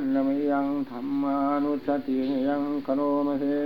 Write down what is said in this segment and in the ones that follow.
शरणमयं धम्मानुसतीयं करोमहे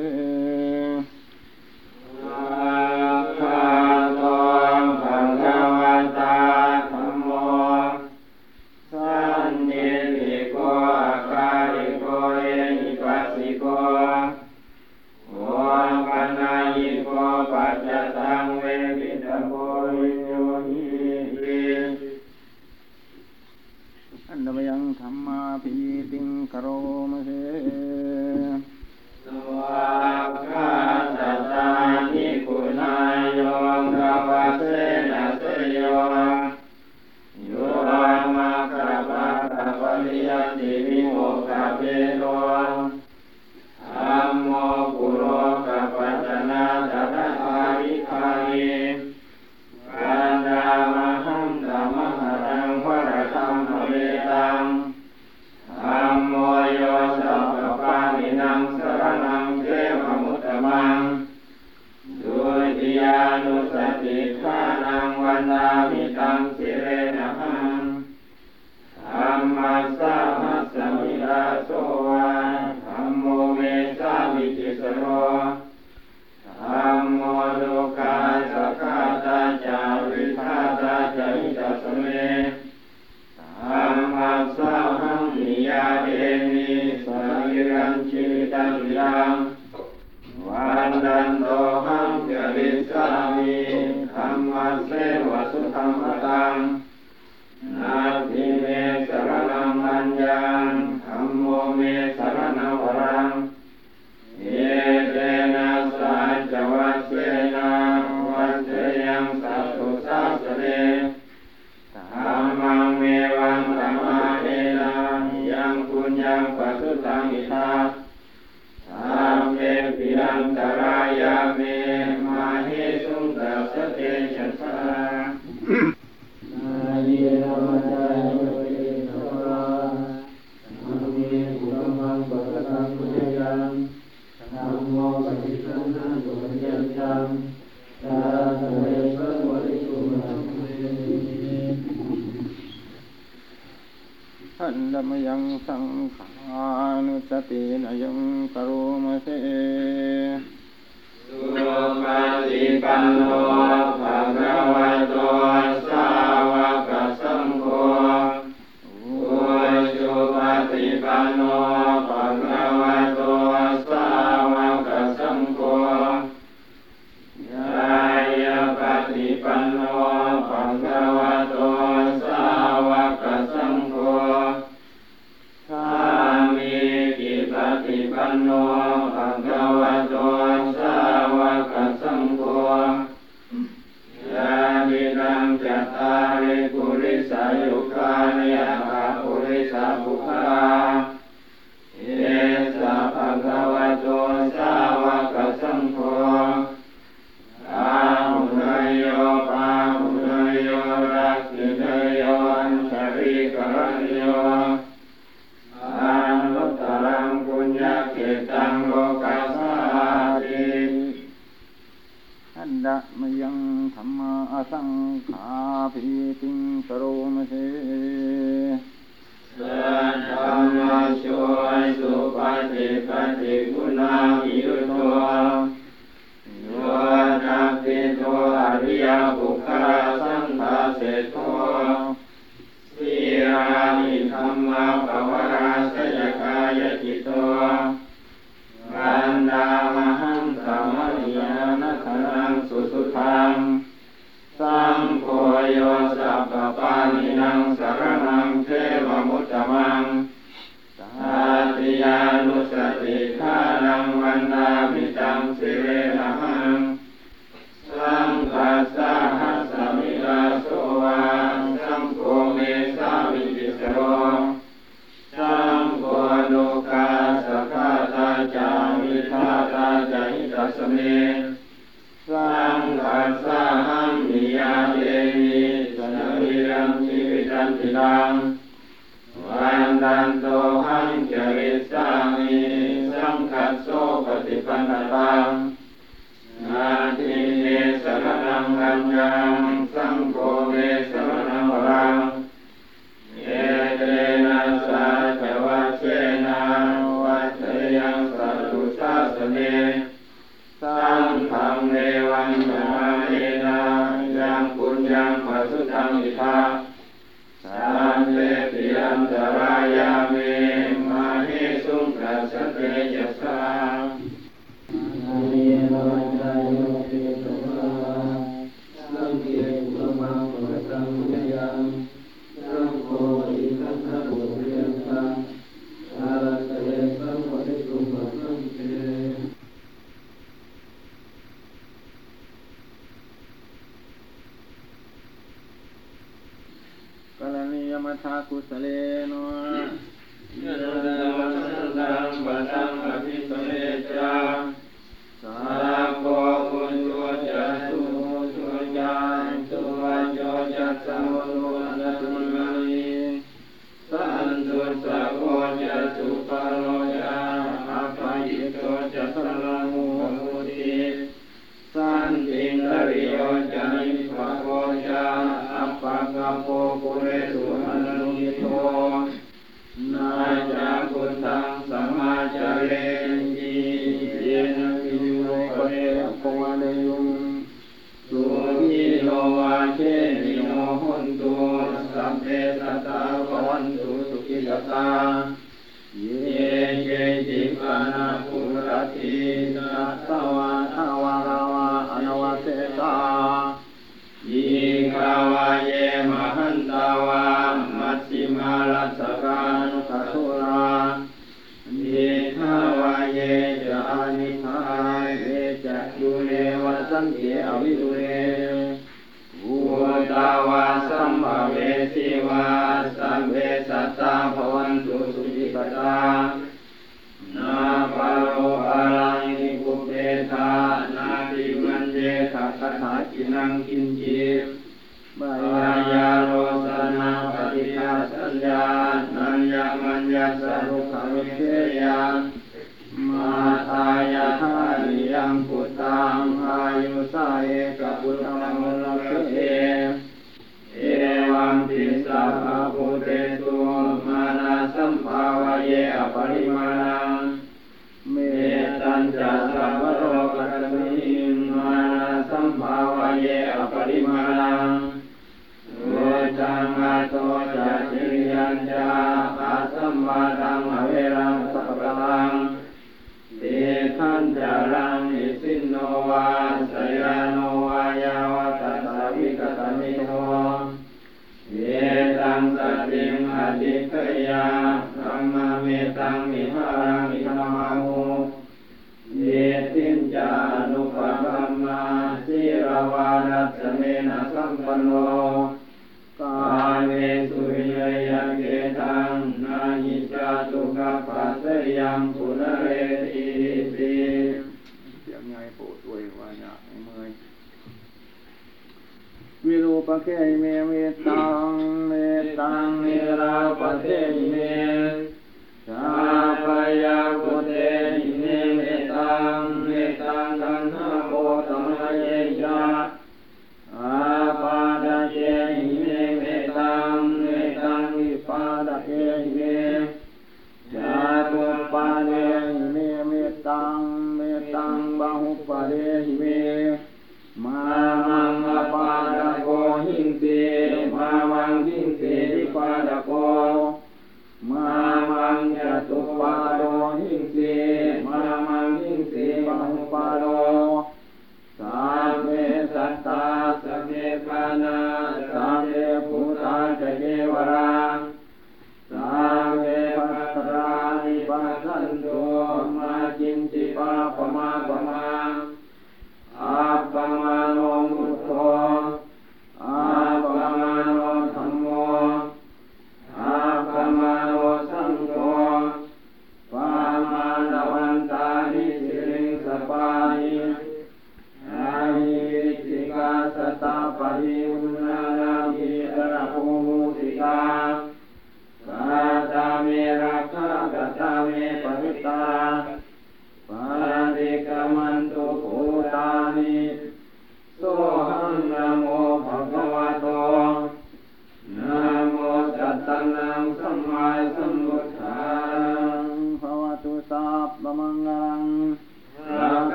ทากุสเลโนยะนังวัสังวัสังอภิสเมจา ตุสุขิตตาเยเยจิปานาภูรตินัตวาทวาราวาอนวเตตายิงกาวาเยมหันตาวามัชชิมาลัสกานุกัตุราเยทาวาเยจะอานิพาเยจะยุเนวสังเกอวิเน ตาวาสัมภเวสีวาสัมเวสัตตาภวันตุสุจิปตานาปโรปาลังนิภุเปธานาติมันเยทัสสาจินังกินจิบบายาโรสนาปฏิยาสัญญานัญญามัญญาสรุขเวเทยา มาตายาทานิยังปุตังอายุสาเอกพุทธมลกเทเอวังติสัพพุเตตุมานาสัมภาวะเยอปริมาณังเมตัญจะสัพพโลกะมิมานาสัมภาวะเยอปริมาณังโวจังอาโตจะจิยัญจาอาสัมมาทังอว ทันจารังอิสินโนวาสยานโนวายาวตัสวิกตมิโนเยตังสัติมอดิกยาธรรมเมตังมิหารังมิธรรมามุเยทินจานุปธรรมาสิรวานัสเมนะสัมปันโนกาเมสุ विरूपके मे वेत्तां वेत्तां निरापते मे। शापयाकुते मे वेतां वेताङ्गोतमयापादये मे वेतां वेतां विपादके मे शापादे मे वेत्तां गोपाले मे। หิงเสีภาวังหิงสีวิปาดโก มาวังยตุปาโรหิงสีมาวังหิงสีมังปาโรสามเมสัตตาสเมปานาสามเมภูตาจเยวราสามเมปัตรานิปัสันโตมาจินติปาปมาปมา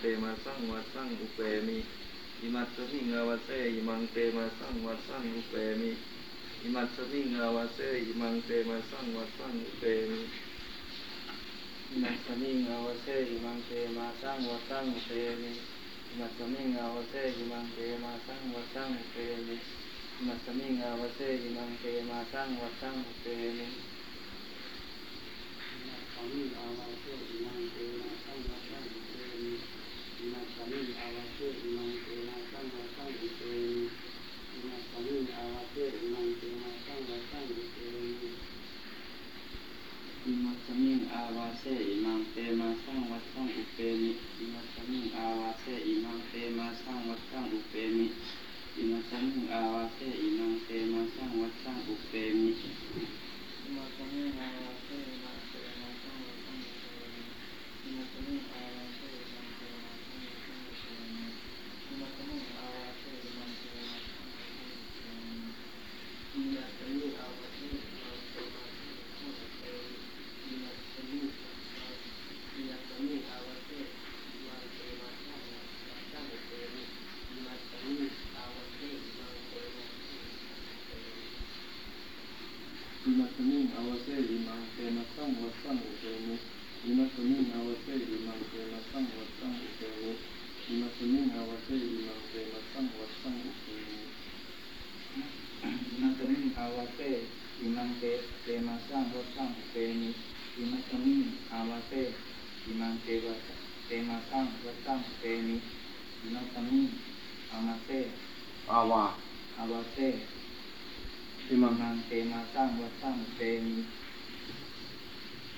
เตมาสังวัสังอุเปมิอิมัสสมิงอาวาเซอิมังเตมาสังวัสังอุเปมิอิมัสสมิงอาวาเซอิมังเตมาสังวัสังอุเปมิมัสสมิงอาวเสอิมังเตมาสังวสังเตมิมัสสมิงอาวเสอิมังเตมาสังวสังเตมิมัสสมิงอาวเสอิมังเตมาสังวสังเตมิมัสสมิงอาวเสอิมังเตมาสังวสังเตมิมัสสมิง อิมังเตมาสังวสังเตมิมัสสมิงอาวเสอิมังเตมาสังวสังเตมิอิมัสสมิงอาวาเสอิมังเตมาสังวัตสังอุเปมิอิมัสมิงอาวาเสอิมังเตมาสังวัตสังอุเปมิอิมัสมิงอาวาเสอิมังเตมาสังวัตสังอุเปมิอิมัสมิงอาวาเสอิมังเตมาสังวัตสังอุเปมิอิมัสมิงอาวาเสอิมังเตมาสังวัตสังอุเปมิอิมัสสมิงอาวาเสอิมังเตมาสังวัตสังอุเปมิอิมัสสมิงอาวาเสอิมังเตมาสังวัตสังอุเปมิ อิมัสสมิอิมัสสมิอาวเสอิมังเตมาสังวัสังเตมิอิมัสสมิอาวเสอิมังเตมาอิมัสสมิอาวเสอิมังเตมาสังวัสังเตมิอิมัสสมิอาวเสอิมังเตมาสังวัสังเตมิอิมัสสมิอาวเสอิมังเตมาสังวัสังเตมิ อิมัสมิงอาวาเสอิมังเตเตมาสังวัสังเตมิอิมัสมิงอาวาเสอิมังเต วะเตมาสังวัสังเตมิอิมัสมิงอาวาเสอาวาอาวาเสอิมังมังเตมาสังวัสังเตมิ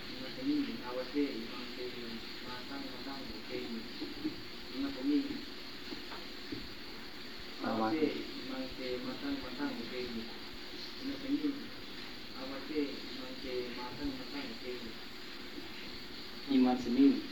อิมัสมิงอาวาเสอิมังเตมาสังวัสังเตมิอิมัสมิงอาวาเสอิมังเตมาสังวัสังเตมิอิมัสมิงอาวาเสอิมังเตมาสังวัสังเตมิอิมัสมิงอิมัสมิ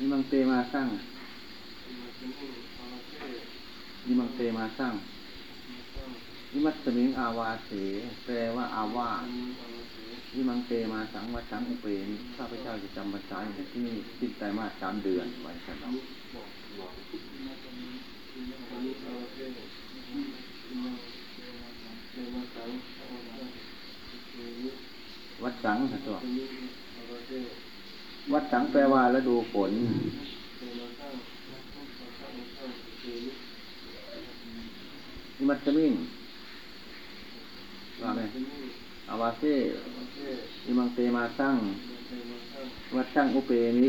ปมิมังเตมาสังวัสังอุเปมิอางนิมังเตมาสังอิมัสมิงอาวาเสอิมัตมาสังอิมัสสมิงอาวาเสแปลว่าอาวาสอิมังเตมาสังวัสังอุเปมิข้าพเจ้าจะจำพรรษาอยู่ที่นี่สิ้นไตรมาสสามเดือนไว้กันเนาะวัดสังนะจ๊ะ วัดสังแปลว่าฤดูฝนอิมัสสมิงว่าไงอาวาเซอิมังเตมาสังวัดสังอุเปนิ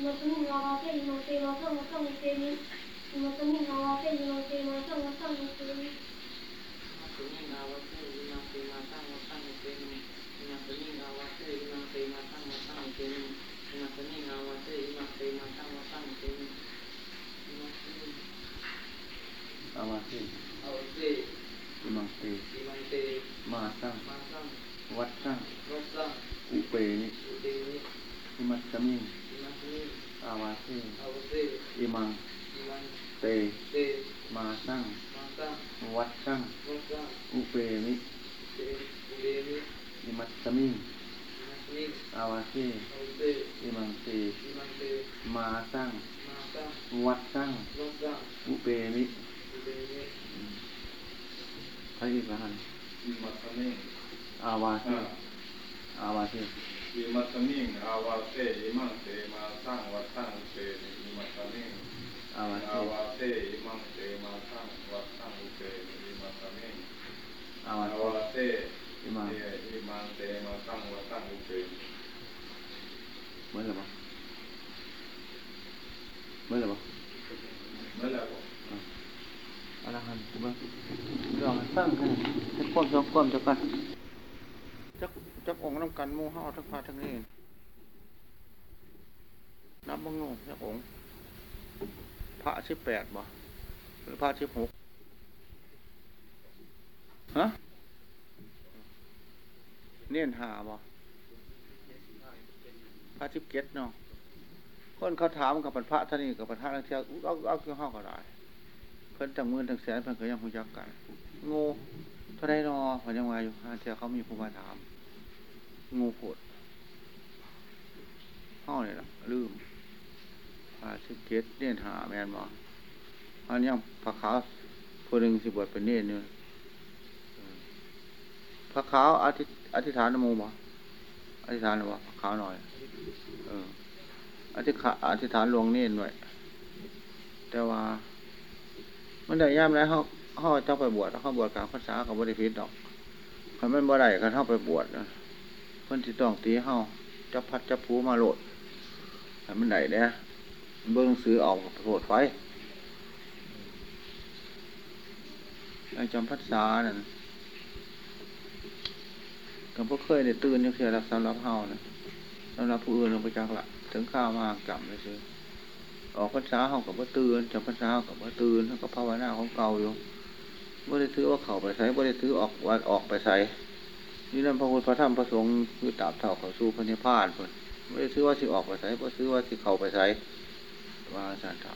Look at จักองค์ พระสิบแปดบ่หรือพระสิบหกฮะเนียนหาบ่พระสิบเจ็ดเนาะคนเขาถามกับพระท่านนี้กับพระท่านเที่ยวเอาเอาเอาเฮาก็ได้เพิ่นตั้งมื่นตั้งแสนเพิ่นก็ยังรู้จักกันง่เท่าใดนอเพิ่นยังว่าอยู่หาเที่ยวเขามีผู้มาถามโง่โพดเฮานี่ละลืม พาสิเกตเน้นหาแมนบ่อันยังพระขาวผู้หนึ่งสิบวชเป็นเน้นอยู่พระขาวอธิอธิษฐานนโมบ่อธิษฐานหรือว่าพระขาวหน่อย เอออธิษฐานอธิษฐานหลวงเน้นไว้แต่ว่ามันได้ย่ามแล้วเขาเขาเจ้าไปบวชเขาบวชกลางพรรษากับบริพิตดอกคันมันบ่ได้คันเข้าไปบวชนะเพิ่นที่ต้องตีเขาจับพัดจับผูมาโหลดคันมันได้เนี่ย เบิ่งหนังสือออกโหลดไฟไอ้จำพรรษานั่นก็บ่เคยได้ตื่นยังเสียรับสำหรับเฮานะสำหรับผู้อื่นลงไปจักละถึงข้าวมากจำเลยซื้อออกพรรษาเขากับว่าตื่นจำพรรษาเขากับว่าตื่นเขาก็ภาวนาของเก่าอยู่ไม่ได้ถือว่าเขาไปใส่ไม่ได้ถือออกวัดออกไปใส่นี่นั่นพระพุทธพระธรรมพระสงฆ์คือตาบเท่าเขาสู้พระนิพพานเพิ่นไม่ได้ถือว่าสิออกไปใส่ไม่ถือว่าสิเขาไปใส่ ว่าสันต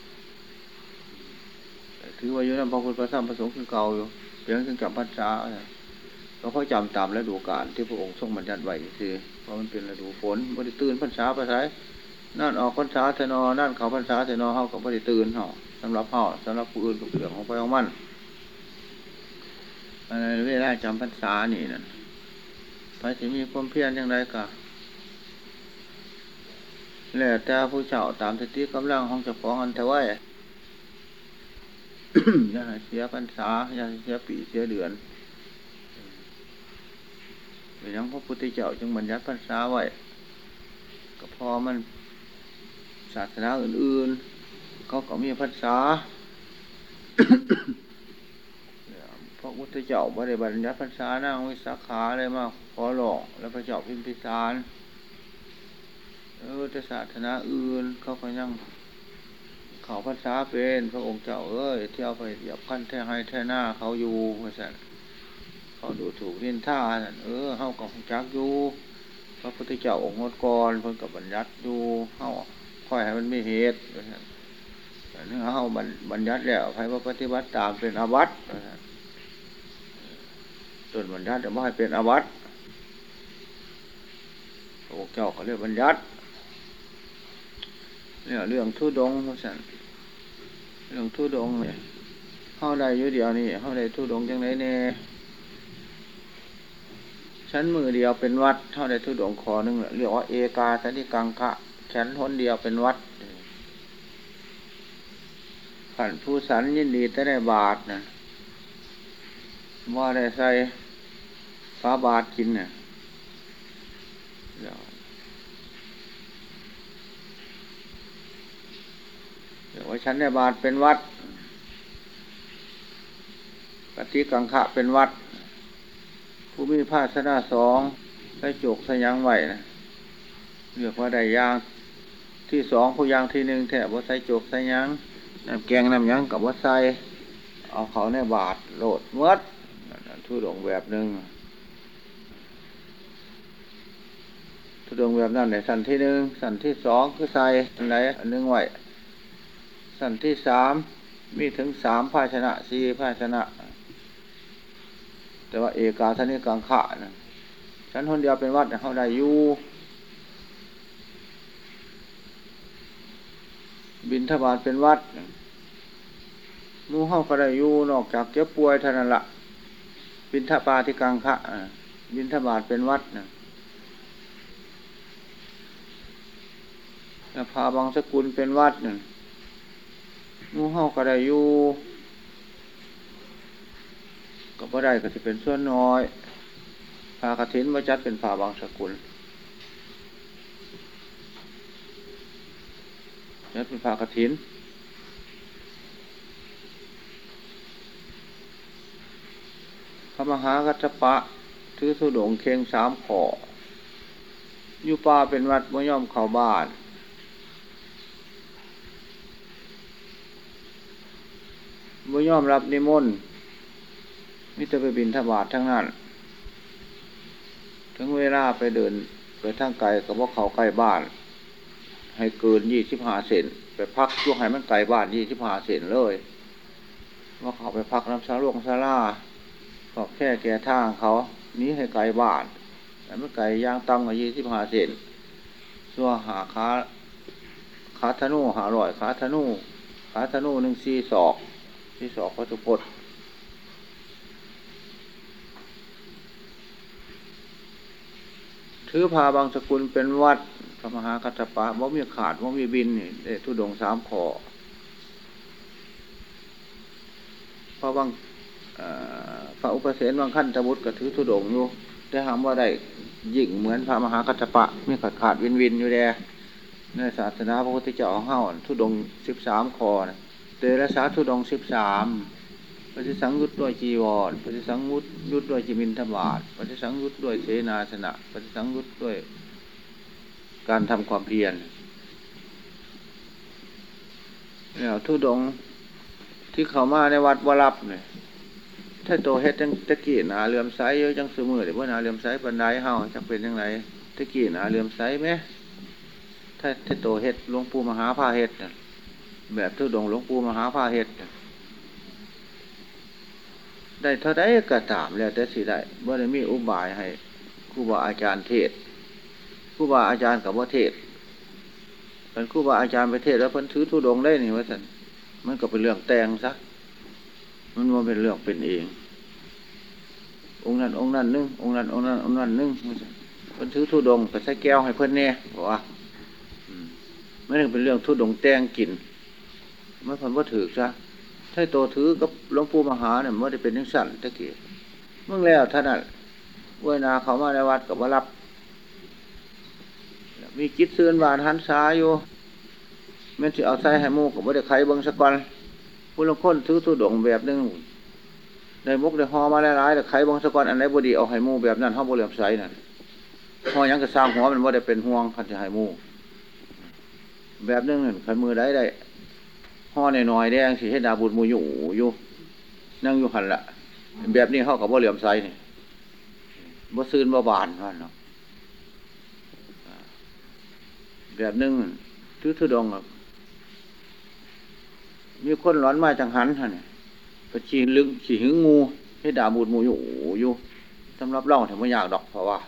ถือว่าอยู่นั่นพระพุทธพระธรรมพระสงฆ์คือเก่าอยู่เพียงถึงจำพรรษาเนี่ยเราค่อยจำตามฤดูกาลที่พระองค์ทรงบัญญัติไว้คือเพราะมันเป็นฤดูฝนไม่ได้ตื่นพรรษาไปใส่นั่นออกพรรษาเทนอนั่นเขาพรรษาเทนอเฮากับปฏิตื่นเฮาสำหรับเฮาสำหรับผู้อื่นกับเรื่องของไปของมันอันนั้นเวลาจำพรรษานี่นั่นไปสิมีความเพียรอย่างไรกะ แล้วแต่ผู้เจ้าตามสติกำลังของเจ้าของอันเทไว้อย่าเสียพรรษาอย่าเสียปีเสียเดือนเป็นอยังพระพุทธเจ้าจึงบัญญัติพรรษาไว้ก็พอมันศาสนาอื่น ๆ เขาก็มีภาษาพระพุทธเจ้าบริบัญญัติภาษานั่งวิสาขาเลยมาขอหลอกแล้วพระเจ้าพิมพิสาร เออแต่ศาสนาอื่น เขาก็ยังเขาภาษาเป็น พระองค์เจ้าเอ้ยเที่ยวไปเหยียบขั้นแท้ให้แท้หน้าเขาอยู่ว่าสันเขาดูถูกเรียนท่านั่นเออเขาก็จักอยู่พระพุทธเจ้าองค์งดกรเพิ่นกับบัญญัติอยู่เฮาค่อยให้มันไม่เหตุแต่เนื้อเฮาบัญญัติแล้วให้ว่าปฏิบัติตามเป็นอาวัตส่วนบัญญัติจะไม่ให้เป็นอาวัตพระองค์เจ้าเขาเรียกบัญญัติ เนี่ยเรื่องทุดงว่าสันเรื่องทุดงเนี่ยเฮาได้อยู่เดียวนี่เฮาได้ทุดงจังไรเนี่ยชั้นมือเดียวเป็นวัดเท่าใดทุดงคอหนึ่งเรียกว่าเอกาสันติกังคะชั้นทนเดียวเป็นวัดขันผู้สันยินดีจะได้บาทนะว่าได้ใส่ฟ้าบาทกินนะเรี ยกว่าชั้นได้บาทเป็นวัดปฏิกังคะเป็นวัด ผู้มีภาชนะสองใส่จกส่ยังไหวนะเรียกว่าได้ยางที่สองผู้ยางที่หนึ่งแถบว่าใส่จกใส่ยังน้ำแกงน้ำยังกับว่าใส่เอาเขาในบาทโหลดเมื่อทุดงแบบหนึ่งทุดงแบบนั้นในสันที่หนึ่งสันที่สองคือใส่อันไหนอันหนึ่งไหว สันที่สามมีถึงสามภาชนะสี่ภาชนะ แต่ว่าเอกาทนิกังขะนะฉันคนเดียวเป็นวัดเขาได้อยู่บินทบาทเป็นวัดมูเฮาก็ได้อยู่นอกจากเจ็บป่วยเท่านั้นละบินทบาทที่กังขะบินทบาทเป็นวัดนะพาบางสกุลเป็นวัดน่ มูเฮาก็ได้อยู่ก็บ่ได้ก็จะเป็นส่วนน้อยพากระถินมาจัดเป็นพาบางสกุลจัดเป็นพากระถินพระมหากัจปะถือสุดงเคงสามขออยู่ป่าเป็นวัดม่ย่อมเข้าบ้าน ม่ยอมรับนิมนต์มิจะไปบินทบาททั้งนั้น ถึงเวลาไปเดินไปทางไกลกับว่าเขาใกล้บ้าน ให้เกินยี่สิบห้าเซนไปพักช่วงให้มันไกลบ้านยี่สิบห้าเซนเลย ว่าเขาไปพักน้ำซาลวงซาลาขอบแค่แก่ทางเขานี้ให้ไกลบ้านแต่ไม่ไกลย่างตั้งกับยี่สิบห้าเซนส่วหาขาขาธนูหาร่อยขาธนูขาธนูหนึ่งสี่ศอก ที่สองพระสุพจน์ถือพาบางสกุลเป็นวัดพระมหากัตปะว่ามีขาดว่ามีบินนี่ทุดงสามขอพระบางพระอุปเสนบางขั้นตะบุตรก็ถือทุดงอยู่ได้ถามว่าได้ยิ่งเหมือนพระมหากัตปะมีขาดขาดวินวินอยู่แดในศาสนาพระพุทธเจ้าเฮาทุดงสิบสามคอนะ เตระสาธุดงสิบสามปฏิสังยุตด้วยจีวรปฏิสังยุตยุตด้วยจิมินธบาตปฏิสังยุตด้วยเสนาสนะปฏิสังยุตด้วยการทำความเพียรแล้วทุดงที่เขามาในวัดวรับเนี่ยถ้าโตเฮ็ดจังตะกี้นาเลื่อมใสเยอะจังสมือหรือว่านาเลื่อมใสปันไดเฮาจะเป็นยังไงตะกี้นาเลื่อมใสไหมถ้าถ้าโตเฮ็ดหลวงปู่มหาพาเฮ็ดเนี่ย แบบทุดงหลวงปู่มหาพาเหตุได้เท่าไดก็ตามแล้วแต่สิได้เมื่อได้มีอุบายให้ครูบาอาจารย์เทศครูบาอาจารย์กับว่าเทศเป็นครูบาอาจารย์ไปเทศแล้วเพิ่นถือทุดงได้นี่ว่าสันมันก็เป็นเรื่องแต่งซะมันว่าเป็นเรื่องเป็นเอง องค์นั้น องค์นั้นนึงองค์นั้น องค์นั้นองค์นั้นนึงเพิ่นถือทุดงไปใส่แก้วให้เพิ่นแน่บอกว่าไม่ได้เป็นเรื่องทุดงแต่งกิน มันพันว่าถือซะถ้าโตถือกับหลวงปู่มหาเนี่ยมันได้เป็นยังสั่นตะเกียมึงแล้วท่านนั้นเวนาเขามาในวัดกับว่ารับ มีจิตเสื่อนวานหันซ้ายอยู่แม้ที่เอาใส่ให้มูกับว่าได้ไขบังสะกอนผู้ลงค้นถือตัวดงแบบนึงในมุกในหอมาหลายๆแต่ไขบังสกอนอันไหนบดีเอาไห้มูแบบนั้นห้องบริเวณใสนั่นหอยังกระซ้ำหัวมันว่าได้เป็นห่วงคันจะไห้มูแบบนึงนั่นขันมือได้ได้ ห่อในน้อยแดงสีให้ดาบุญมูอยู่อยู่ นั่งอยู่หันละแบบนี้เขากับว่าเหลี่ยมไซนี่บ่ซืนบ่บานว่าเนาะแบบนึงทือทือดองมีคนร้อนมาจังหันฮะเนี่ยไปชีลึงขี่หึงงูให้ดาบุญมูอยู่อยู่สำหรับเล่าถึงไม่อยากดอกเพราะว่า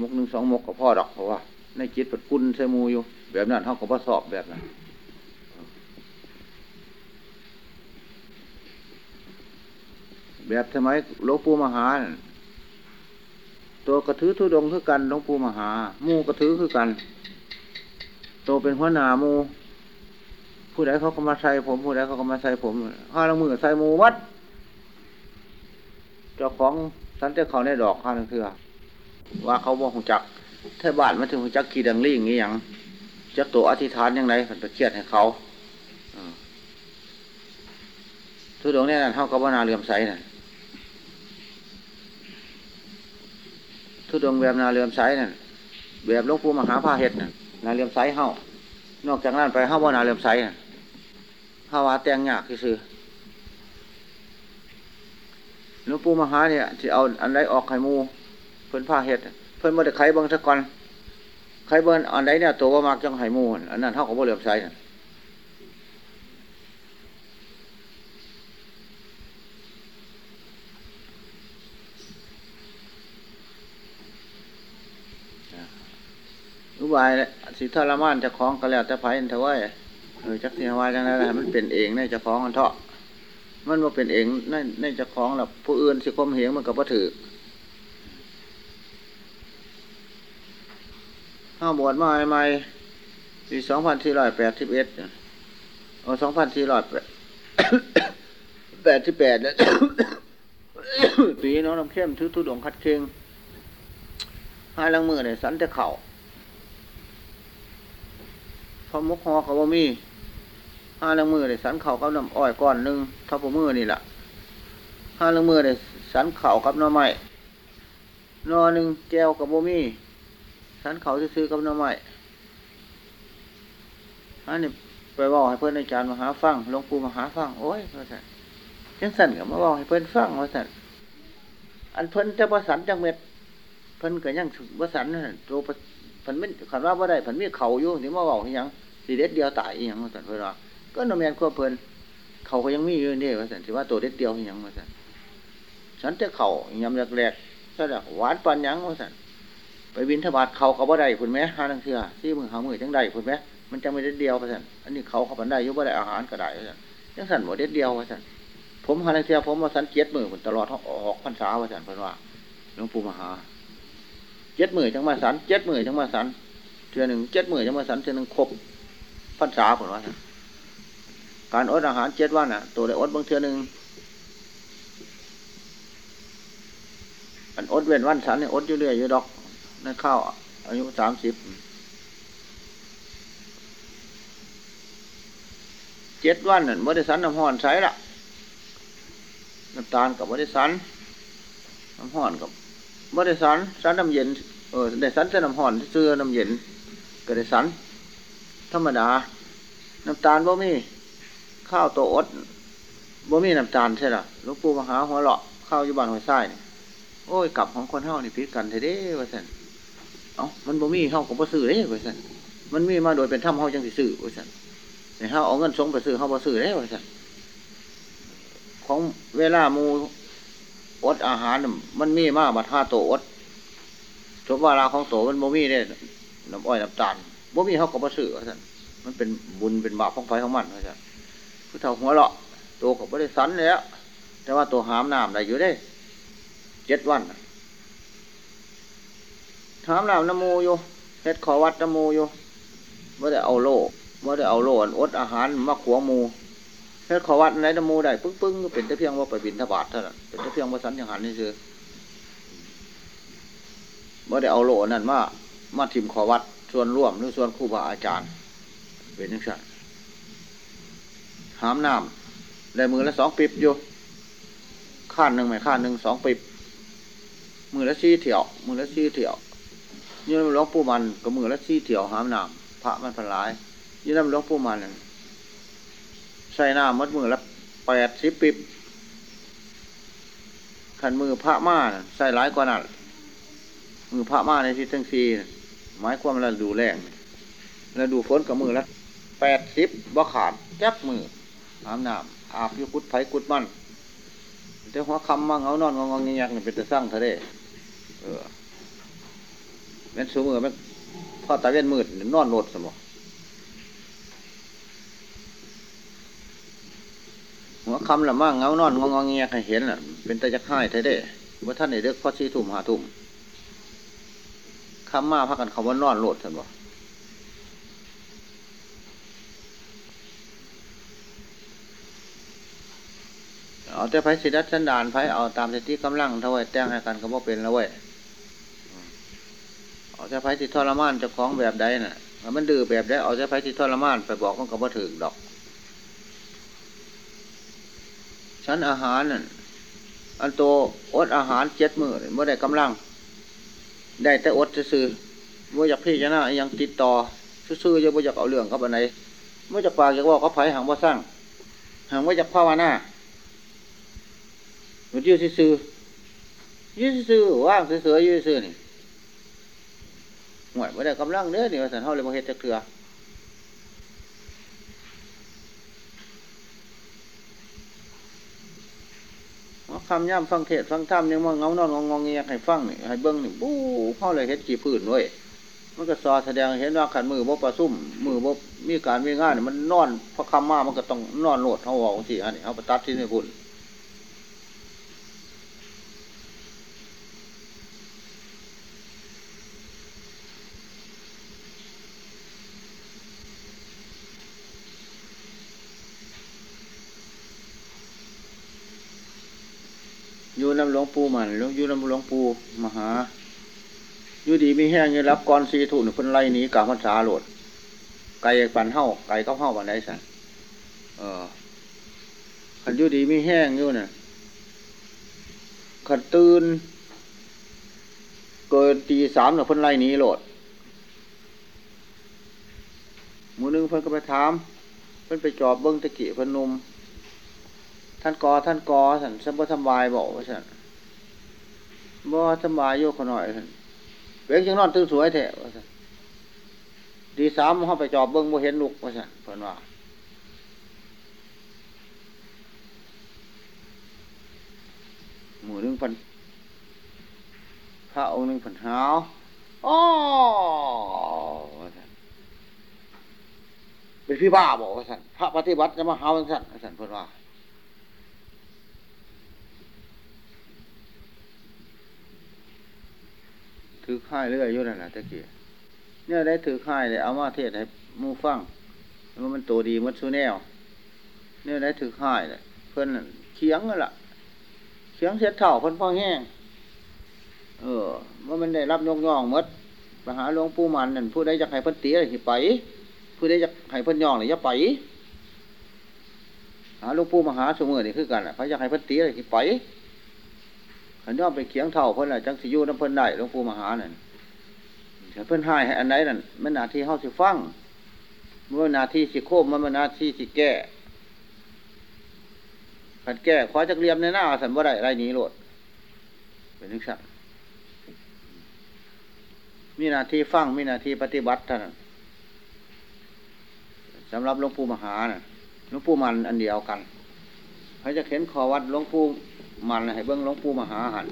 มกหนึ่งสองมกกับพ่อดอกเพราะว่า ในจิตปัดกุลใส่มูอยู่ แบบนั้นเขาก็บ่สอบแบบนั้น แบบสมัยหลวงปู่มหา ตัวกระถือทุดงคือกันหลวงปู่มหา มูกระถือคือกัน ตัวเป็นหัวหน้ามูผู้ใดเขาก็มาใส่ผม ผู้ใดเขาก็มาใส่ผมห้าละมือใส่มูวัด เจ้าของสันเจ้าเขาในดอกข้านึงเถื่อว่าเขาบอกหงจักถ้าบาทมาถึงหงจักขีดังลี่อย่างนี้อย่างจะตัวอธิษฐานยังไงผันไปเครียดให้เขาทุดงเนี่ยนั่นเท่ากับว่านาเลื่อมใสน่ะ ทุดงแบบนาเรือมไซนั่นแบบหลวงปู่มหาพาเห็ดนั่นนาเรือมไซเฮ้านอกจากนั้นไปเฮ้าว่านาเรือมไซน่ะเฮ้าว่าแตงยากคือซื้อหลวงปู่มหาเนี่ยที่เอาอันใดออกไข่มูเพิ่นผ้าเห็ดเพิ่นมาได้ไข่บางสักก่อนไข่เบิ้ลอันใดเนี่ยตัวว่ามากจังไข่มูอันนั้นเท่ากับว่าเรืมไซน่ะ อุบายสิทรมานจะคล้องก็แล้วแต่ไผ่เถอะว่าเออจักสิวาจังได๋มันเป็นเองในจะคล้องกันเถาะมันว่าเป็นเองในในจะคล้องแล้วผู้อื่นสิคมเหงมันก็บ่ถือห้าบวชมาใหม่ปีสองพันสี่ร้อยแปดสิบเอ็ดเอาสองพันสี่ร้อยแปดสิบแปดแล้วปีน้องน้ำเข้มทุทุดงคัดเคียงห้าลังมือเนี่ยสันจะเข่า พอมุกหอเขาบ่มีห้าลังมือเนี่ยสันเข่ากับน้ำอ้อยก้อนหนึ่งเท่าปมือนี่แหละห้าลังมือเนี่ยสันเข่ากับน้ำไม้นอหนึ่งแก้วกับบ่มีสันเข่าซื้อกับน้ำไม้อันนี้ไปบอกให้เพื่อนอาจารย์มาหาฟังหลวงปู่มาหาฟังโอ้ยว่าสันจังสันกับมาบอกให้เพื่อนฟังว่าสันอันเพิ่อนจะประสันจังเม็ดเพิ่อนก็ยังประสันตัว เพิ่นไม่ขันว่าบ่ได้เพิ่นมีเข่าอยู่ที่มาบอกยังสีเด็ดเดียวตายอย่างว่าสันเพิ่นว่าก็นแมนควบเพิ่นเข่าก็ยังมีอยู่นี่ว่าสันที่ว่าตัวเด็ดเดียวอย่างว่าสันฉันจะเข่ายำแรกๆซะแล้วหวานปันยังว่าสันไปบินทบาทเข่ากับบ่ได้พุ่นแม่ห้านังเทือซี่มือหามือจังได้พุ่นแม่มันจะไม่เด็ดเดียวว่าสันอันนี้เขาเขาปันได้ยุบ่ได้อาหารก็ได้ว่าสันจังสันหมดเด็ดเดียวว่าสันผมหานังเทือผมมาสันเจ็ดมือผมตลอดออกพรรษาว่าสันเพิ่นว่าหลวงปู่มหา เจ็ดมือจังมาสันเจ็ดมือจังมาสันเทือหนึ่งเจ็ดมือจังมาสันเทือหนึ่งครบพรรษาผมว่าการอดอาหารเจ็ดวันน่ะ ตัวได้อดบางเทือหนึ่งอันอดเว้นวันสันเนี่ยอดอยู่เรื่อยอยู่ดอกนั่นข้าวอายุสามสิบเจ็ดวันนั่นบริสันน้ำห่อนใสละน้ำตาลกับบริสันน้ำห่อนกับ บริสันสันน้ำเย็น เออได้สันจะน้ำห่อนเสื้อน้ำเย็น ก็ได้สัน ธรรมดา น้ำตาลบ่มี ข้าวโตอดบ่มีน้ำตาลใช่หรอหลวงปู่มหาหัวเลาะข้าวยู่บ้านหัวไส้โอ้ยกลับของคนเฮานี่พิกันเท่เด้ว่าสันเอ้ามันบ่มีเฮาก็บ่ซื้อเด้ว่าสันมันมีมาโดยเป็นถ้ำเฮาจังสิซื้อว่าสันในเฮาเอาเงินสงไปซื้อเฮาบ่ซื้อเด้ว่าสันของเวลามู อดอาหาร มันมีมาบัดห้าโตอดสมวาราของโตมันบ่มีเนี่ยน้ำอ้อยน้ำตาลบ่มีเฮาก็บ่ซื้อว่านมันเป็นบุญเป็นบาปของไฟของมันว่าสันผู้เฒ่าหัวเลาะโตก็บ่ได้สันแล้วแต่ว่าตัวหามน้ำได้อยู่ได้เจ็ดวันหามน้ำน้ำมูอยู่เฮ็ดขอวัดน้ำมูอยู่ไม่ได้เอาโล่ไม่ได้เอาโล่อดอาหารมาขวงมู เฮ็ดขอวัดไหนน้ำมูได้ปึ้งปึ้งก็เป็นแต่เพียงว่าไปบินทบาทเท่านั้นเป็นแต่เพียงว่าสันย่างหันนี่คือไม่ได้เอาโล่นั่นมามาทิมขอวัดส่วนร่วมหรือส่วนครูบาอาจารย์ เป็นนักสั่นหามน้ำได้มือละสองปิบอยู่ข้านหนึ่งไหมข้านหนึ่งสองปิบมือละสี่เถี่ยว มือละสี่เถี่ยวยืนหลวงปู่มันก็มือละสี่เถี่ยวหามน้ำพระมันพันหลายยืนหลวงปู่มัน ใส่น้ำมัดมือละแปดสิบปิบขันมือพระมาใส่หลายกว่านั้นมือพระมาในที่ทั้งสี่หมายความเราดูแรงแล้วดูฝนกับมือละแปดสิบบ่ขาดแจับมือหามน้ำอาบยุกุดไผ่กุดมันแต่หัวคำมาเงานอนงงงเงียกเป็นตะสร้างทะเลเออแม่นสูมือแม่นพ่อตาเวียนมืดนอนโนดสมอง หัวคำละมั่งเงานอนงงงเงียให้เห็นล่ะ เป็นตะจักให้ทะเลว่าท่านในเด็กพ่อชี้ทุ่มหาทุ่มคำมาพักกันคำว่านอนโลดสมองเอาแต่ไผสิดัดสันดานไผเอาตามสติกำลังเท่าไหร่แต่งให้กันก็บ่เป็นแล้วเว้ยเอาแต่ไผสิทรมานเจ้าของแบบใดน่ะมันดื้อแบบใดเอาแต่ไผสิทรมานไปบอกมันก็บ่ถึงดอก ชั้นอาหารนั่นอันโตอดอาหารเจ็ดมือเมื่อได้กำลัง ได้แต่อดซื้อเมื่ออยากพี่จะน่ายังติดต่อซื้อๆจะบ่อยากเอาเรื่องกับอันไหนเมื่อจากปากอยากว่าเขาไผ่หางว่าสร้างหางว่าจากภาวนามันยืดซื่อยืดซื่อว่างซื่อยืดซื่อนี่หวยไม่ได้กำลังเนื้อนี่ว่าสันเท่าเลยมาเฮ็ดจะเกลือ คำย่ำฟังเทศฟังธรรมยังว่าเงานอนงองเงียให้ฟังนี่ให้เบิ้งนี่บู๊เข้าเลยเฮ็ดขี้พื้นด้วยมันก็สอแสดงเห็นว่าขันมือบ่ประซุ่มมือบ่มีการมีงานมันนอนพระคำมามันก็ต้องนอนโหลดเขาบอกสิอันนี้เขาไปตัดที่นี่พุ่นอยู่น้ำหลวง ปู่มันอยู่น้ำหลวงปู่มหาอยู่ดีมีแห้งยังรับก่อนสีถุนเพิ่นไล่หนีกาพรรษาโหลด ไก่ปันเห่าไก่เข้าเห่าปันไดสันเออขันอยู่ดีมีแห้งอยู่เนี่ยขันตื่นเกินตีสามเนี่ยเพิ่นไล่หนีโหลดหมูนึงเพิ่นก็ไปถาม เพิ่นไปจอบเบิ้งตะกี้เพิ่นนุ่มท่านกอท่านกอสันสมบูรณ์บายบอกว่าสัน บ่สบายโยกขน่อยเวกยังนอนตื่นสวยแท้ว่าสันดีสามเขาไปจอบเบิ้งบ่เห็นลูกว่าสันเพิ่นว่าหมู่นึงพิ่นพระองค์หนึ่งพิ่นหาวอ๋อเป็นพี่บ้าบอกว่าสันพระปฏิบัติจะมาหาวว่าสันว่าสันเพิ่นว่า ถือค่ายเรื่อยอยู่นั่นแหละตะเกียเนี่ยได้ถือค่ายเลยเอามาเทศให้มูฟังว่ามันตัวดีมัดซูแนวเนี่ยได้ถือค่ายเลยเพื่อนเคียงนั่นแหละเคียงเสียเท่าเพิ่อนพ่อแห้งเออว่ามันได้รับยกย่องมัดไปหาหลวงปู่มันนั่นผู้ใดอยากให้เพิ่นตีอะไรที่ไปผู้ใดอยากให้เพิ่นย่องเลยอย่าไปหาหลวงปู่มหาสมุทรนี่คือกันแหละเขาอยากให้เพิ่นตีอะไรที่ไป ขันย่อมไปเคียงเท่าเพิ่นแหละจังสิยูน้ำเพิ่นได้หลวงปู่มหานั่นเพิ่นให้ให้อันไหนนั่นมันหนาที่เฮาสิฟังเมื่อนาที่สิโคบมมันนาที่สิแก้ขันแก้ขอจักเรียมในหน้าสันบ่ได้ไรนี้โหลด เป็นนึกสั่นมีนาที่ฟังมีนาที่ปฏิบัติเท่านั้นสำหรับหลวงปู่มหาน่ะหลวงปู่มันอันเดียวกันเขาจะเข็นขอวัดหลวงปู่ มันให้เบิ้งหลวงปู่มหาหัน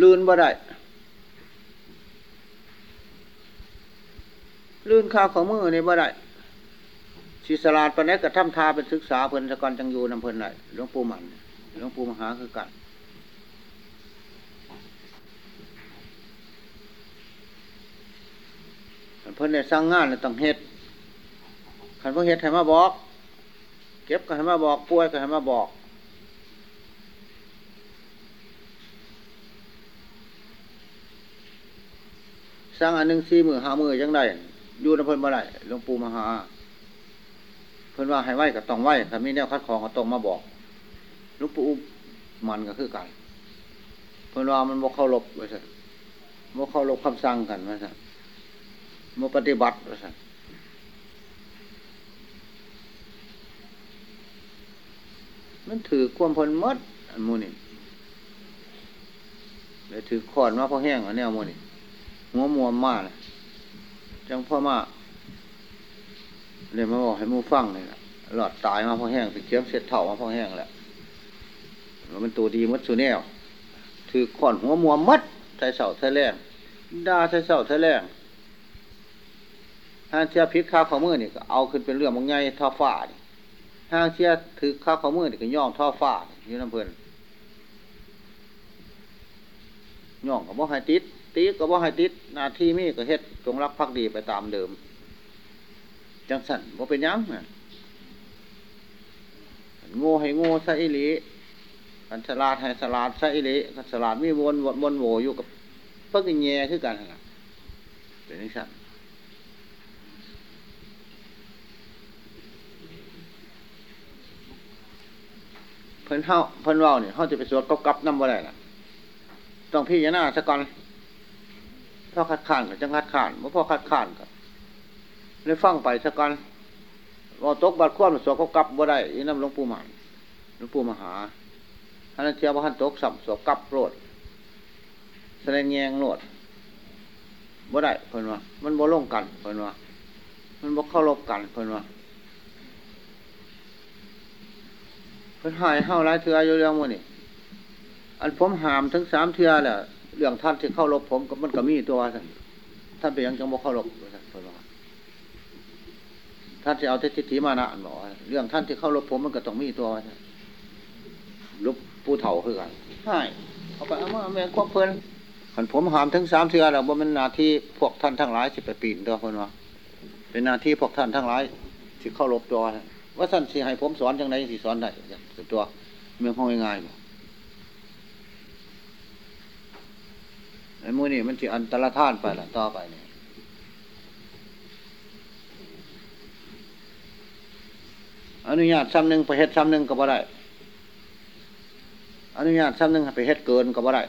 ลื่นบ่ได้ลื่นข้าวของมือนี่บ่ได้ศิสลาดปนนี้กระทำทาเป็นศึกษาเพิ่นสกรจังยูนำเพิ่นไหนหลวงปู่มันหลวงปู่มหาคือกันเพิ่นได้สร้างงานเลยต้องเฮ็ดขันเพิ่นเฮ็ดให้มาบอก เก็บก็ให้มาบอกป่วยก็ให้มาบอก สร้างอันหนึ่งสี่มือห้ามือยังได้อยู่นเพิ่นบ่ได้หลวงปู่มหา เพิ่นว่าให้ไหวก็ต้องไหวถ้ามีแนวคัดของก็ต้องมาบอกหลวงปู่มันก็คือกันเพิ่นว่ามันบ่เข้ารบว่าซั่นบ่เข้ารบคำสั่งกันว่าซั่นบ่ปฏิบัติว่าซั่น มันถือความพลมดอันมูนี่เลยถือขอนมาพอแห้งอันนี้มูนี่หัวมัวมากนะจังพ่อมาเลยมาบอกให้มูฟังเลยนะหลอดตายมาพอแห้งไปเคี้ยวเสร็จเท่ามาพอแห้งแหละมันตัวดีมัดสูแนวถือขอนหัวมัวมัดใส่เสาใส่แรงด่าใส่เสาใส่แรงถ้าเทียพิษข้าวขมือนี่ก็เอาขึ้นเป็นเรื่องมังไงท่อฟ้านี่ ห้างเชียถือข้าวข้ามือนี่ก็ย่องท่อฟ้าอยู่น้ำเพลินย่องกับบ่ให้ติดตีกับบ่ให้ติดหน้าที่มีก็เฮ็ดจงรักภักดีไปตามเดิม จังสันบ่เป็นยังนะโง่ให้โง่ใส่อิลีกันสลาดให้สลาดใส่อิลีกันสลาดมีวนวนวนโวอยู่กับเพิ่งแง่คือกันเป็นจังสัน เพิ่นเฮาเพิ่นเว้าเนี่ยเฮาจะไปสวดกับกับน้ำบ่ได้ล่ะ ต้องพี่ยานาสะก่อนพ่อคัดค้านก็จังคัดค้านบ่อพ่อคัดค้านก็เลยฟังไปสะก่อนว่าตกบัดความสวดกับกับบ่ได้อีน้ำหลวงปู่หมันหลวงปู่มหาท่านเทียบว่าท่านตกสัมสวดกับโลดแสดงแยงโลดบ่ได้เพิ่นว่า มันบ่ลงกันเพิ่นว่า มันบ่เข้ารบกันเพิ่นว่า พิ่นหายเฮาหลายเทืออยู่เรื่องมื้อนี่อันผมหามทั้งสามเทือแหละเรื่องท่านที่เข้ารบผมก็มันก็มีตัวท่านเป็นยังจังบ่เข้ารบท่านจะเอาเทศทิมานะบอกเรื่องท่านที่เข้ารบผมมันก็ต้องมีตัวลุกผู้เฒ่าคือกันใช่เอาไปเอามาแม่ควบเพลินขันผมหามถึงสามเสือแล้วว่ามันนาที่พวกท่านทั้งหลายสิไปปีนตัวคนว่าเป็นนาที่พวกท่านทั้งหลายสิเข้ารบตัวว่าท่านสิให้ผมสอนจังไดสิสอนได้ ตัวเมืองห้องง่ายๆไอ้มูนี่มันจะอันตรธานไปละต่อไปเนี่ยอนุญาตซ้ำหนึ่งไปเฮ็ดซ้ำหนึ่งก็บ่ได้อนุญาตซ้ำหนึ่งไปเฮ็ดเกินก็บ่ได้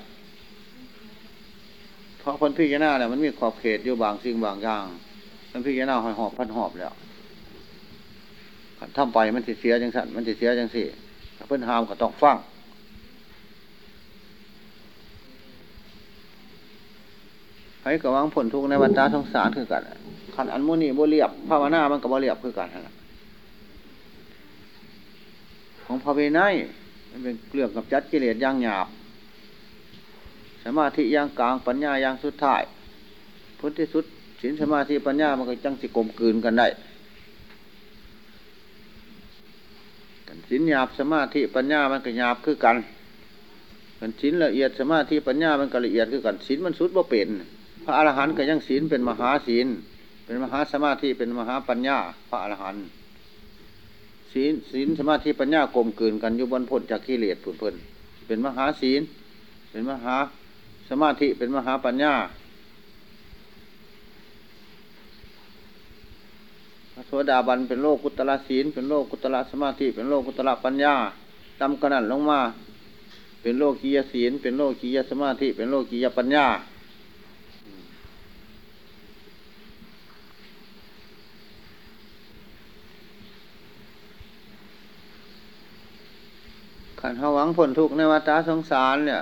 เพราะคนพี่ยานาเนี่ยมันมีขอบเขตอยู่บางสิ่งบางอย่างมันพี่ยานาหอยหอบพันหอบแล้วทำไปมันสิเสียจังสันมันสิเสียจังสี่ เพิ่นหามก็ต้องฟังให้กวังผลทุกในบรรดาสงสารคือกันขันอันมุนีบ่เรียบภาวนามันก็บ่เรียบคือกันนะของพระเวไนมันเป็นเรื่องกับจัดกิเลสย่างหยาบ สมาธิย่างกลางปัญญาย่างสุดท้ายพุทธิสุดศีลสมาธิปัญญามันก็จังสิกลมกลืนกันได้ ศีลหยาบสมาธิปัญญามันก็หยาบคือกันกันศีลละเอียดสมาธิปัญญามันก็ละเอียดคือกันศีลมันสุดว่าเป็น พระอรหันต์ก็ยังศีลเป็นมหาศีลเป็นมหาสมาธิเป็นมหาปัญญา พระอรหันต์ศีลศีลสมาธิปัญญากลมกลืนกันอยู่บนพ้นจากกิเลสผุนเพลินเป็นมหาศีล เป็นมหาสมาธิเป็นมหาปัญญาพระ โสดาบันเป็นโลกุตละศีล เป็นโลกุตละสมาธิ เป็นโลกุตละปัญญาตำกระนั้นลงมา เป็นโลกียศีล เป็นโลกียสมาธิ เป็นโลกียปัญญา ขันหวังผลทุกในวัฏสงสารเนี่ย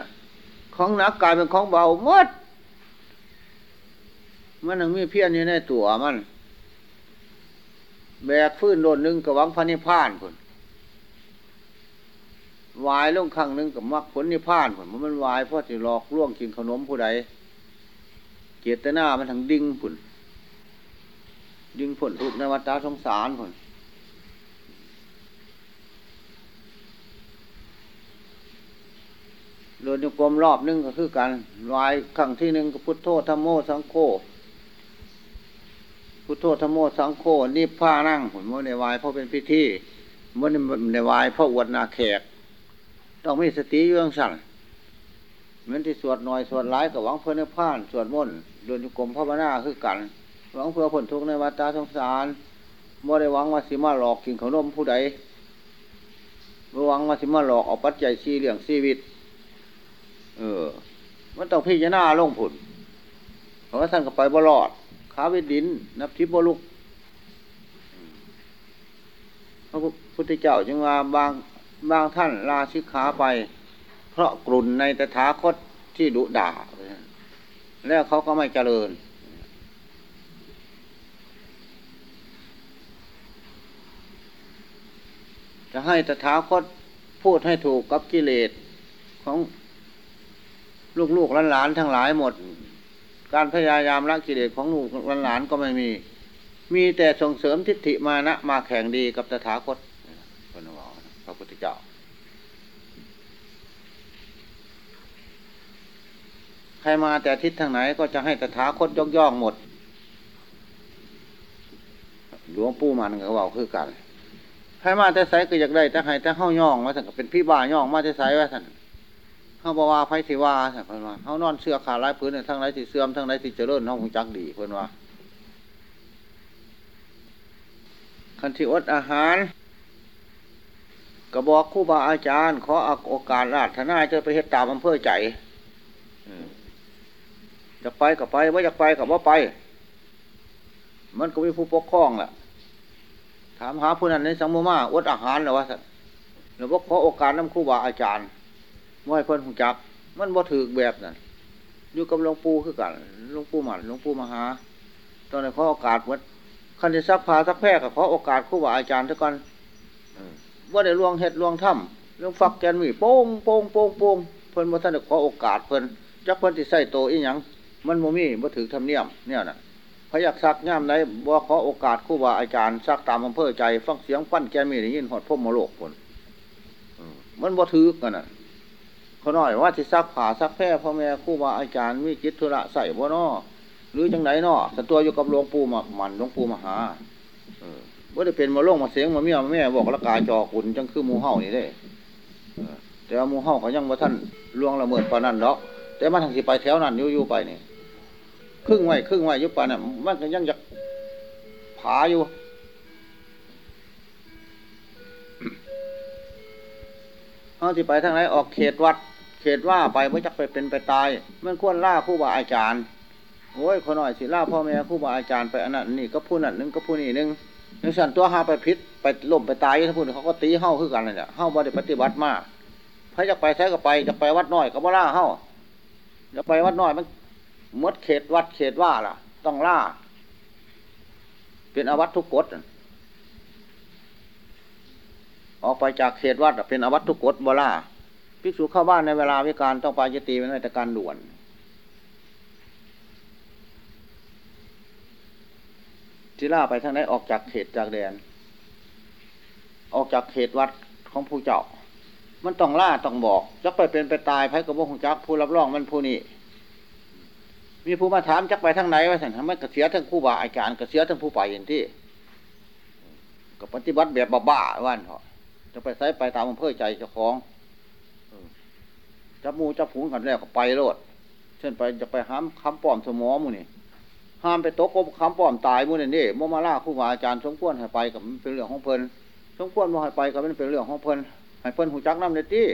ของหนักกลายเป็นของเบาหมดมันยังมีเพี้ยนอยู่ในตัวมัน แบกฟื้นโดนหนึ่งกับหวังพระนิพพานคนวายลงครั้งหนึ่งกับมรรคผลนิพพานผลมันวายเพราะจะหลอกล่วงกินขนมผู้ใดเกียรติหน้ามันทั้งดิ้งผลดิ้งผลทุกนวัฏสงสารผลเดินโยกรมรอบนึงก็คือการวายครั้งที่หนึ่งก็พุทโธธรรมโมสังโฆ พุทโธธรมโมสังโฆนี่ผ้านั่งผลโมในวายเพราะเป็นพิธีโมในวายเพราะอวดนาแขก ต้องมีสติยื่งสั่นเหมือนที่สวดหน่อยสวดร้ายกับหวังเพื่อนผ่านสวดมนต์เดินโยกรมพระบานาคือกันหวังเพื่อผลทุกข์ในวัฏสงสารโมได้หวังว่าสิมาหลอกกินขนมผู้ใดหวังว่าสิมาหลอกเอาปัจจัยชีเลี้ยงชีวิต เออ มันต้องพิจารณาลงผุนเพราะว่าท่านก็ไปบลอด ขาเวดิน นับทิพย์บลุกพระพุทธเจ้าจึงว่าบางบางท่านลาชิกขาไป เพราะกลุ่นในตถาคตที่ดุด่า แล้วเขาก็ไม่เจริญ จะให้ตถาคตพูดให้ถูกกับกิเลสของลูกๆหลานๆทั้งหลายหมด การพยายามละกิเลสของลูกหลานก็ไม่มี มีแต่ส่งเสริมทิฏฐิมานะมาแข่งดีกับตถาคตพระนวพระพุทธเจ้าใครมาแต่ทิศทางไหนก็จะให้ตถาคตยกย่องหมดหลวงปู่มันก็บอกคือกันใครมาแต่ไสก็อยากได้แต่ให้แต่เข้าย่องมาสั่งเป็นพี่บ้าย่องมาแต่ไสว่าสั่น เขาบอกว่าไพ่สิว่าเพื่อนว่าเขานอนเสื้อขาดลายพื้นทั้งไรที่เสื่อมทั้งไรที่เจริญน้องคงจักดีเพื่อนว่าคันที่อดอาหารก็บอกคู่บาอาจารย์ ขอโอกาสราชนาจะไปเฮ็ดตามอำเภอใจจะไปก็ไปว่าอยากไปก็ว่าไป มันก็มีผู้ปกครองแหละถามหาผู้นั้นในสังมมาอดอาหารหรือว่าสัตว์หรือว่าขอโอกาสน้ำคู่บาอาจารย์ ม่เพิ่นหูจัก มันบ่ถือแบบนั้นอยู่กับหลวงปู่คือกันหลวงปู่หมันหลวงปู่มหา ตอนนี้ขอโอกาสวัดคันที่ซักพาซักแพร่ก็ขอโอกาสครูบาอาจารย์ทุกคนว่าได้ลวงเห็ดลวงถ้ำลวงฟักแกนมีโป้งโป้งโป้งโป้งเพิ่นบ่ท่านได้ขอโอกาสเพิ่นจักเพิ่นที่ใส่โตอีหยังมันโมมี่บ่ถือทำเนียมเนี่ยน่ะพยักซักย่ามไหนบ่ขอโอกาสคู่บาอาจารย์ซักตามอำเภอใจ ฟังเสียงปั้นแกมีได้ยินหอดพ่มมโลกคนมันบ่ถือกันน่ะ เขาน้อยว่าที่ซักผ่าซักแพร่พ่อแม่คู่บาอาจารย์มีจิตธุระใส่บ่นอหรือจังไหนนอสัตัวอยู่กับหลวงปู่มามันหลวงปู่มหาว่าได้เป็นมาโลงมาเสียงมาเมียมาแม่บอกละกาจอคุณจังคือมูเห่านี่ได้แต่ว่ามูเห่าเขายังว่าท่านล่วงละเมิดปานั้นเนาะแต่มันทางสิไปแถวนั้นยู่ยู่ไปนี่ครึ่งไว้ครึ่งไว้ยุบปานน่ะมันก็ยังอยากผาอยู่เอาที่ไปทางไหนออกเขตวัด เขตว่าไปเมื่จักไปเป็นไปตายมันควรล่าคู่บาอาจารย์โอ้ยคนหน่อยสิล่าพ่อแม่คู่บาอาจารย์ไปอันนั้นนี่ก็พูดนั่นนึงก็พูดนี่นึงนึงสั่นตัวหาไปพิษไปล่มไปตายถ้าพูดเขาก็ตีเฮ้าคือกันเลยเนี่ยเฮ้าบ่ได้ปฏิบัติมากพระจะไปใช้ก็ไปจะไปวัดน้อยก็บ่ล่าเฮ้าจะไปวัดน้อยมันมดเขตวัดเขตว่าล่ะ ต้องล่า เป็นอวัตทุกกฎออกไปจากเขตวัดเป็นอวัตทุกกฎบ่ล่า ภิกษุเข้าบ้านในเวลาวิการต้องไปยตีเป็นในแต่การด่วน ที่ล่าไปทางไหนออกจากเขตจากแดน ออกจากเขตวัดของผู้เจ้า มันต้องล่าต้องบอกจักไปเป็นไปตายไพ่กระบอกของจักผู้รับรองมันผู้นี้มีผู้มาถามจักไปทางไหนว่าสันทำไมกระเสียทั้งผู้บาอาจารย์กระเสียทั้งผู้ไปอย่างที่ก็ปฏิบัติแบบบ้าๆว่านเถอะจะไปใส่ไปตามอำเภอใจเจ้าของ จับมูจับผูงกันแล้วก็ไปโลด เช่นไปจะไปห้ามคำป้อมสมอมูนี่ห้ามไปตกกบคำป้อมตายมูนี่นี่โมมาล่าผู้บาอาจารย์สมควรให้ไปกับเป็นเรื่องของเพลินสมควรโมให้ไปกับเป็นเรื่องของเพลินให้เพลินหูจักน้ำในที่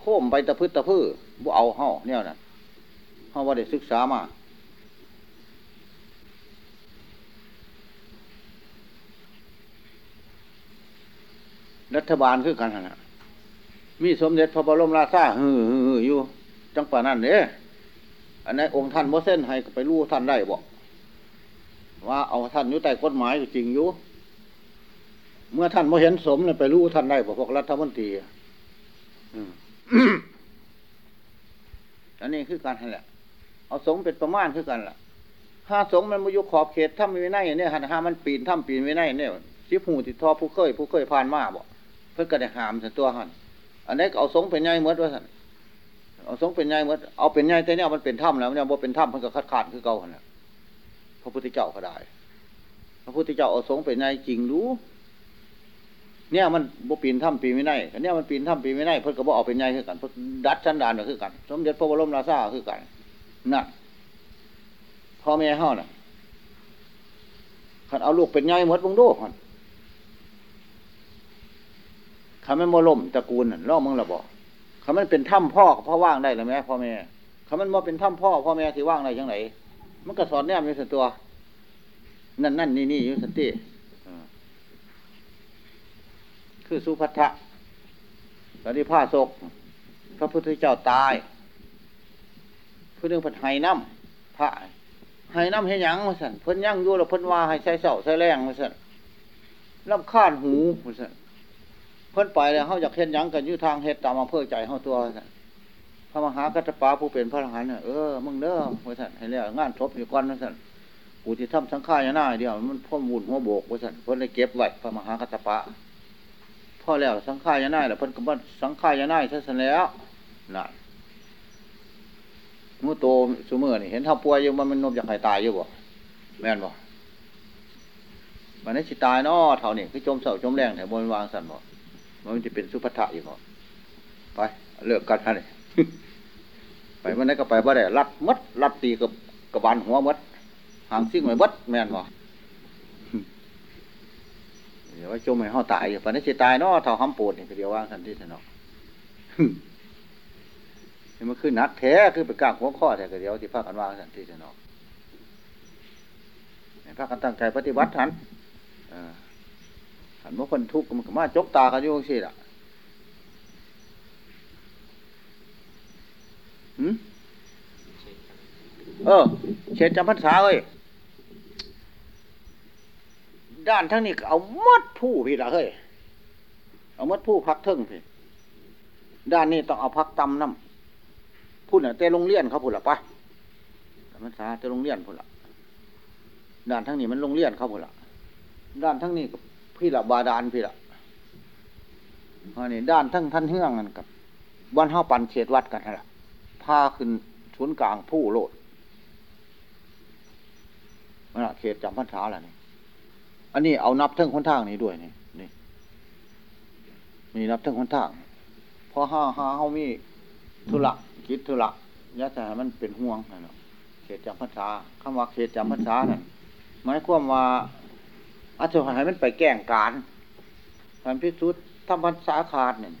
โค้มไปตะพื้ตะพื้บ่เอาเฮาเนี่ยนะเฮาว่าได้ศึกษามารัฐบาลคือกันนะมีสมเด็จพระบรมราชาฮือฮืออ จังป่านั่นเนี่ยอันนี้องค์ท่านโมเส้นให้ไปรู้ท่านได้บอกว่าเอาท่านอยู่ใต้กฎหมายจริงอยู่เมื่อท่านโมเห็นสมเนี่ยไปรู้ท่านได้บอกพวกรัฐมนตรีอันนี้คือการนั่นแหละ เอาสงเป็นประมาณคือกันล่ะถ้าสงมันมายู่ขอบเขตถ้ามีไว้ในเนี่ยถ้ามันปีนถ้ำปีนไว้ในเนี่ยสิบหูติดทอผู้เคยผู้เคยผ่านมาบอกเพื่อก็ได้หามสันตัวหันอันนี้เอาสงเป็นไงเมื่อว่าสัน สงเป็นไงเมื่อเอาเป็นไงแต่เนี่ยมันเป็นถ้ำแล้วเนี่ยบ่เป็นถ้ำมันก็ขาดขาดคือเก่าหันพระพุทธเจ้าก็ได้ พระพุทธเจ้าเอาสงเป็นไงจริงรู้ เนี่ยมันบ่ปีนถ้ำปีไม่ได้อันนี้มันปีนถ้ำปีไม่ได้เพื่อก็บ่เอาเป็นไงคือกันเพื่อดัดชันดานก็คือกัน สมเด็จพระบรมราชาคือกันนั่นพ่อแม่เฮาน่ะขันเอาลูกเป็นไงหมดวงโลกหันคำมันโมล่มตระกูลล่อมึงละบอก คำมันเป็นถ้ำพ่อพ่อว่างได้หรือไม่พ่อแม่คำมันมาเป็นถ้ำพ่อพ่อแม่ที่ว่างได้ยังไงมันก็สอนแนมอยู่ส่วนตัว นั่นนั่นนี่นี่อยู่สันติคือสุภัทะตอนนี้ผ้าศก พระพุทธเจ้าตายเพื่อเรื่องผัดไห้น้ำพระไห้น้ำให้ยังมาสั่นเพิ่นยั่งยู่แล้วเพิ่นว่าให้ใส่เสาใส่แรงมาสั่นลำคาดหูมาสั่น เพิ่นไปแล้วเขาอยากเห็นยังกันยู่ทางเฮ็ดตามอำเภอใจเขาตัวพระมหากัตปาผู้เป็นพระอรหันต์เออมึงเด้อว่าสันให้แล้วงานทบอยู่ก่อนว่าสันกูที่ทำสังฆายนาเดียวมันพ่อมุนหัวโบกว่าสันเพิ่นเลยเก็บไว้พระมหากัตปาพ่อแล้วสังฆายนาแล้วเพิ่นก็บ่สังฆายนาซะสันแล้วนั่นมือโตสมือนี่เห็นท่าป่วยอยู่มันมันนมอยากให้ตายอยู่บ่แม่นบ่มันนี้สิตายเนาะเท่านี้คือจมเสาจมแรงแถวบนวางสันบ่ มันจะเป็นสุภัทะอยู่บ่ไปเลิกกันฮะนี่ไปวันไหนก็ไปบ่ได้รัดมัดรัดตีกับกระบาลหัวมัดหางซิ่งไว้มัดแม่นบ่เดี๋ยวว่าจมให้ห่อตายอยู่ปันนี้สิตายเนาะเท่าห้ำปวดนี่เดียวว่างทันทีเนาะนี่มันคือนักแท้คือไปกล้าหัวข้อแต่เดียวที่พากันว่างทันทีเนาะพากันตั้งใจปฏิบัติทัน หันว่าคนทุกข์มันก็มาจกตากันอยู่สิล่ะหืมเออเช็ดจำพรรษาเอ้ยด้านทั้งนี้เอามัดผู้พี่ละเฮ้ยเอามัดผู้พักเทิงพี่ด้านนี้ต้องเอาพักตำน้ำพูดน่ะแต่โรงเรียนเขาพูดละปะจำพรรษาแต่โรงเรียนพูดละด้านทั้งนี้มันโรงเรียนเขาพูดละด้านทั้งนี้กับ พี่ละบาดาลพี่ละอันนี้ด้านทั้งท่านเฮืองกันกับวันห้าปันเขตวัดกันละพาขึ้นศูนย์กลางผู้โลดนั่นะเขตจำพรรษาแหละนี่อันนี้เอานับทั้งคนทางนี้ด้วยนี่นี่นี่นับทั้งคนทางพอห้าห้าเขามีธุระคิดธุระยะแต่มันเป็นห่วงนะเนาะเขตจำพรรษาคำว่าเขตจำพรรษานั่นหมายความว่า อาจจะให้มันไปแก่งการทำพิสูจน์ทำพรรษาขาดเนี่ย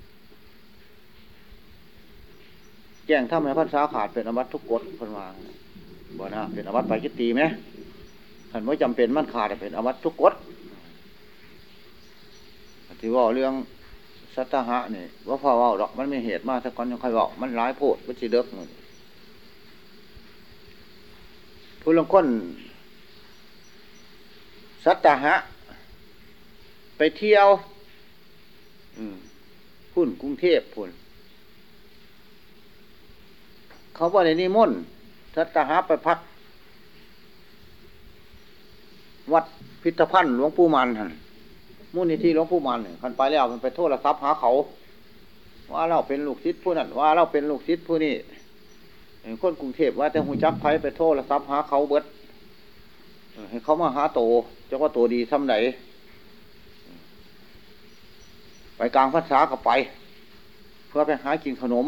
แก่งทำให้พรรษาขาดเป็นอวัตทุกกฎคนวางบ่นะเป็นอวัตไปคิดตีไหมท่านว่าจำเป็นมันขาดเป็นอวัตทุกกฎที่ว่าเรื่องสัตหะนี่ว่าพอว่าดอกมันไม่เหตุมากสักก่อนยังใครบอกมันร้ายโพดวัชิเด็กมือผู้ลงก้น สัตหะ ไปเที่ยวพุ่นกรุงเทพพุ่น เขาว่าในนิมนต์สัตหะไปพัก วัดพิพิธภัณฑ์หลวงปู่มันหันมูลนิธิหลวงปู่มันเนี่ยคันไปแล้วมันไปโทษทรัพย์หาเขา ว่าเราเป็นลูกศิษย์ผู้นั้นว่าเราเป็นลูกศิษย์ผู้นี้คนกรุงเทพว่าแต่หูจักไผไปโทษทรัพย์หาเขาเบิด ให้เขามาหาโตจะว่าโตดีทำไหนไปกลางภาษาก็ไป เพื่อไปหากินขนม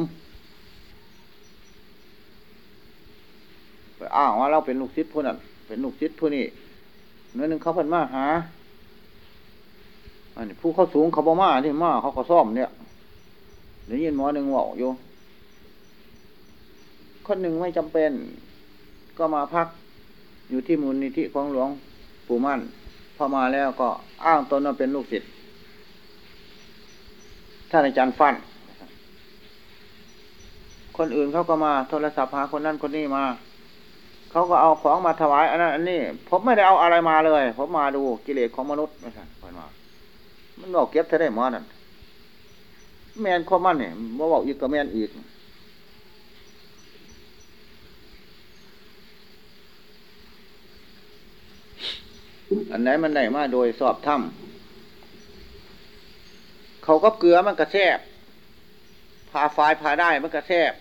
ไปอ้างว่าเราเป็นลูกศิษย์ผู้นั้นเป็นลูกศิษย์ผู้นี้นื้อหนึ่งเขาเพิ่นมาหาอันนี้ผู้เขาสูงเขาบ่มาที่มาเขาก็ซ่อมเนี่ยเดี๋ยวยินหมอหนึ่งบอกอยู่คนหนึ่งไม่จำเป็น ก็มาพัก อยู่ที่มูลนิธิของหลวงปู่มั่นพอมาแล้วก็อ้างตนว่าเป็นลูกศิษย์ท่านอาจารย์ฟันคนอื่นเขาก็มาโทรศัพท์หาคนนั้นคนนี้มา เขาก็เอาของมาถวายอันนั้นอันนี้ ผมไม่ได้เอาอะไรมาเลย ผมมาดูกิเลสของมนุษย์ไม่ใช่คนมา มันบอกเก็บเท่าได้หมอนั่นแมนข้อมันเนี่ยว่าบอกอีกก็แมนอีก อันไหนมันได้มาโดยสอบถ้ำเขาก็เกลือมันกระแทบพาไฟพาได้มันกระแทบ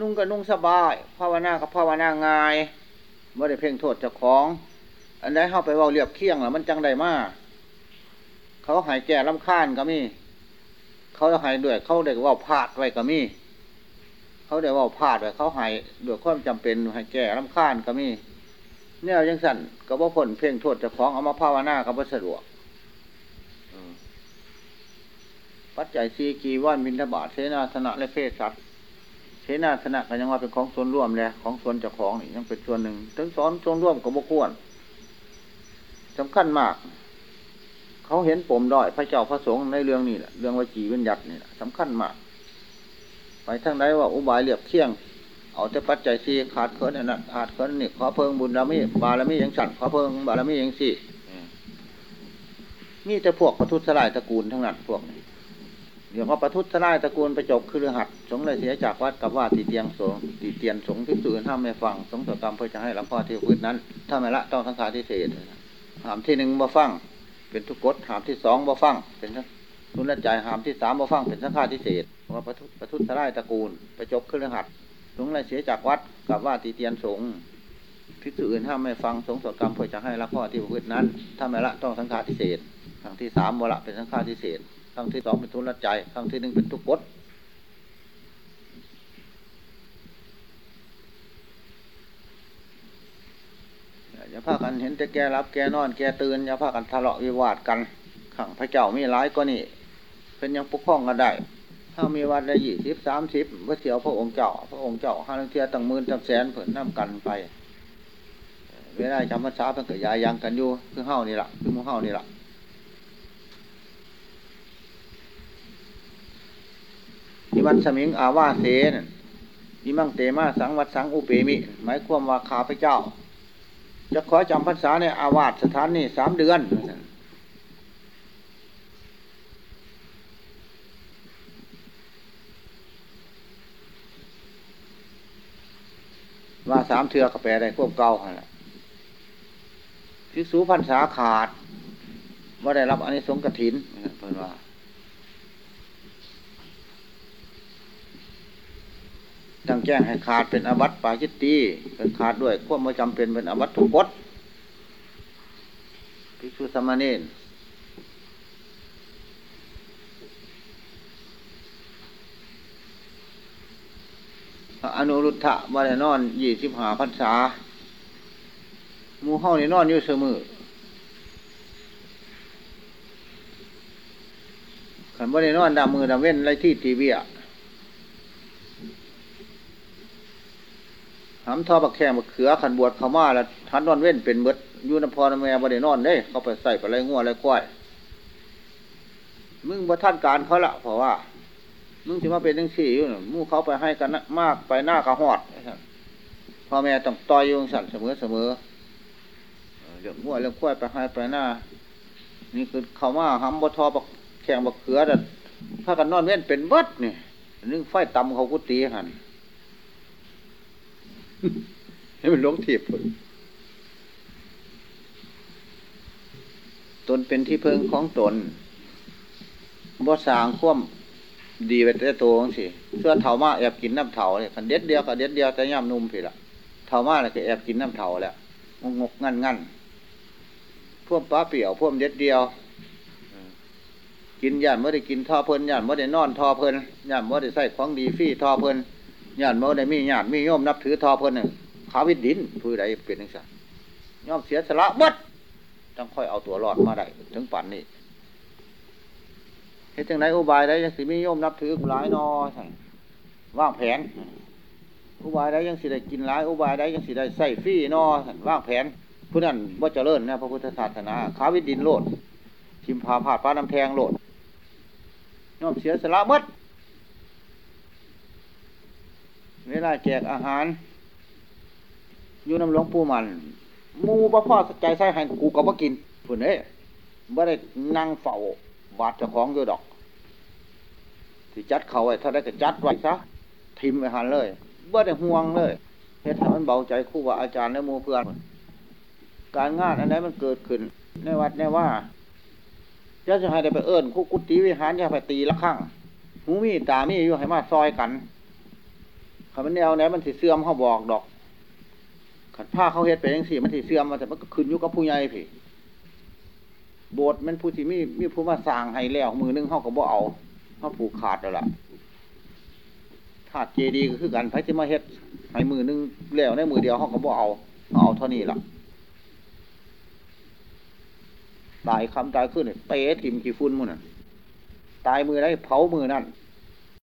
นุ่งก็นุ่งสบายภาวนากับภาวนาง่ายไม่ได้เพ่งโทษเจ้าของ อันไหนเข้าไปว่าเรียบเคียงแล้วมันจังได้มาเขาหายแก่ลำคาญก็มีเขาหายด้วยเขาได้ว่าพาดไว้ก็มีเขาได้ว่าพาดไว้เขาหายด้วยความจำเป็นหายแก่ลำคาญก็มี เนี่ยยังสั่นก็บ่ผลเพ่งโทษเจ้าของเอามาภาวนาก็บ่สะดวกปัจจัยสีกีว่านบินทบาทเสนาสนะและเพศสัตว์เสนาสนะก็ยังว่าเป็นของส่วนร่วมเลยของส่วนเจ้าของนี่ยังเป็นส่วนหนึ่งถึงสอนส่วนร่วมก็บ่ควรสำคัญมาก เขาเห็นปมด้อยพระเจ้าพระสงฆ์ในเรื่องนี้แหละเรื่องวจีวิญญัตินี่แหละสำคัญมาก ไปทั้งใดว่าอุบายเรียบเที่ยง เอาแต่ปัจจัยสี่ขาดเคินนั่นขาดเคินนี่ขอเพิ่งบุญบารมีบารมียังสั่นขอเพิ่งบารมียังสี่มีแต่พวกประทุษลายตระกูลทั้งนั้นพวกนี้เดี๋ยวว่าประทุษลายตระกูลไปจบคือหัดสงเลยเสียจากวัดกับว่าตีเตียงสงตีเตียนสงพิสูจน์ห้ามไม่ฟังสงสกรรมเพื่อจะให้หลวงพ่อที่พื้นนั้น ถ้าไม่ละต้องสังขารที่เศษหามที่หนึ่งบ่ฟังเป็นทุกกฎหามที่สองบ่ฟังเป็นทุนละใจหามที่สามบ่ฟังเป็นสังฆาทิเศษว่าประทุประทุษลายตระกูลไปจบคือหัด สงเลยเสียจากวัดกับว่าตีเตียนสงพิสูจน์ห้ามไม่ฟังสงสกรรมเพื่อจะให้ละพ่อที่พื้นนั้น ถ้าไม่ละต้องสังขาที่เศษครั้งที่สามบ่ละเป็นสังฆาทิเศษครั้งที่สองเป็นทุนละใจครั้งที่หนึ่งเป็นทุกกฎอย่าพากันเห็นแต่แกรับแกนอน แกตื่นอย่าพากันทะเลาะวิวาทกันขังพระเจ้ามีร้ายก็นี่ เป็นยังปกป้องกันได้ ถ้ามีวันละยี่สิบสามสิบว่าเสียวพระองค์เจ้า พระองค์เจ้าห้าเทียตั้งหมื่นตั้งแสนเผื่อน้ำกันไปเวลาจำพรรษาเพิ่งเกิดยายังกันอยู่คือเฮ้านี่แหละคือมูเฮ้านี่แหละอิวันสมิงอาวาเสนอิมังเตมาสังวัดสังอุเปมิ หมายความว่าข้าพเจ้า จะขอจำพรรษาในอาวาสสถานนี้สามเดือน ค ว่าสามเทือกระแปลได้ควบเก่าหันแหละภิกษุพรรษาขาดว่าได้รับอันนี้สงส์กฐินเพิ่นว่าจังแจ้งให้ขาดเป็นอวัตปาจิตตีเป็นขาดด้วยควบม่จำเป็นเป็นอวัตทุกฎภิกษุสามเณ อนุรุทธะมาได้นอนยี่สิบห้าพรรษามูเฮานี่นอนอยู่เสมอขันบ่ได้นอนดำมือดำเว้นไรที่ตีเบียหำทอบักแข้งบักเขือขันบวชเขามาแล้วทันนอนเว้นเป็นเบิดอยู่นพรแม่บ่ได้นอนเด้ เขาไปใส่ไปไรงัวไรควย มึงบ่ท่านการเขาละเพราะว่า มึงสิมาเป็นจังสี่อยู่น่ะมู่เขาไปให้กันนะมากไปหน้ากระหอดพ่อแม่ต้องต่อยยงสั่นเสมอเสมอเรื่องงัวเรื่องควายไปให้ไปหน้า นี่คือเขามาหำบ่ทอบักแข้งบักเขือแต่ถ้ากันนอนเว้นเป็นเบิดนี่นึ่งไฟตำเขากุตีหันให้มันลงทิพย์พุ่นตนเป็นที่เพิงของตนบ่สางคว่ำ ดีไปแต่ตัวของสิเสื้อเถามาแอบกินน้ำเถาเนี่ยคันเด็ดเดียวกับเด็ดเดียวแต่ย่ำนุ่มผิดละเถามาเนี่ยก็แอบกินน้ำเถาแล้วงกงกงันงันพ่วกป้าเปี่ยวพ่วกเด็ดเดียว กินย่านเมื่อได้กินทอเพลินย่านเมื่อได้นอนทอเพลินย่านเมื่อได้ใส่ของดีฟี่ทอเพลินญาติเมื่อได้มีญาติมีโยมนับถือทอเพลินหนึ่งขาวิดดินผู้ใดเป็นนังสันย่อมเสียสละบัดต้องค่อยเอาตัวรอดมาได้ถึงป่านนี้ เฮ็ดจังไดอุบายได้ยังสิมีโยมนับถือหลายนอสั่นว่างแผน อุบายได้ยังสิได้กินหลาย อุบายได้ยังสิได้ใส่ฟรีนอสั่นว่างแผนผู้นั้นว่าเจริญนะพระพุทธศาสนาขาวิดดินโลดทิมพาพาดฟ้าน้ำแทงโลดย่อมเสียสละบัดเวลาแจกอาหาร อยู่น้ำหลวงปู่มันมูพ่พ่อใจใส่ให้กูก็บ่กินพุ่นเอ้บ่ได้นั่งเฝ้า บาดเจ้าของอยู่ดอกที่จัดเขาไว้ถ้าได้ก็จัดไว้ซะทิมไปหันเลยบ่ได้ห่วงเลยเฮ็ดให้มันเบาใจคู่ว่าอาจารย์และมูเพื่อน การงานอันไหนมันเกิดขึ้น ในวัดในว่าจะจะให้ได้ไปเอิ้นคุกุฏิวิหารจะไปตีละข้างหูมีตามีอยู่ให้มาซอยกันขันมันแนวไหนมันสิเสื่อมเขาบอกดอกขันผ้าเขาเฮ็ดไปยังสี่มันสิเสื่อมมาแต่มันก็ขึ้นอยู่กับผู้ใหญ่พี่ โบสถ์มันผู้ที่มีมีผู้มาสร้างให้แล้ว มือนึงเขาก็บ่เอาเขาผูกขาดแล้วล่ะถาดเจดีย์ก็คือกันไผที่มาเฮ็ดให้มือนึงแล้วในมือเดียวเขาก็บ่เอาเอาเท่านี้ล่ะตายคำตายขึ้นเตะถิ่มขี้ฟุ้นมุ่นตายมือได้เผามือนั่น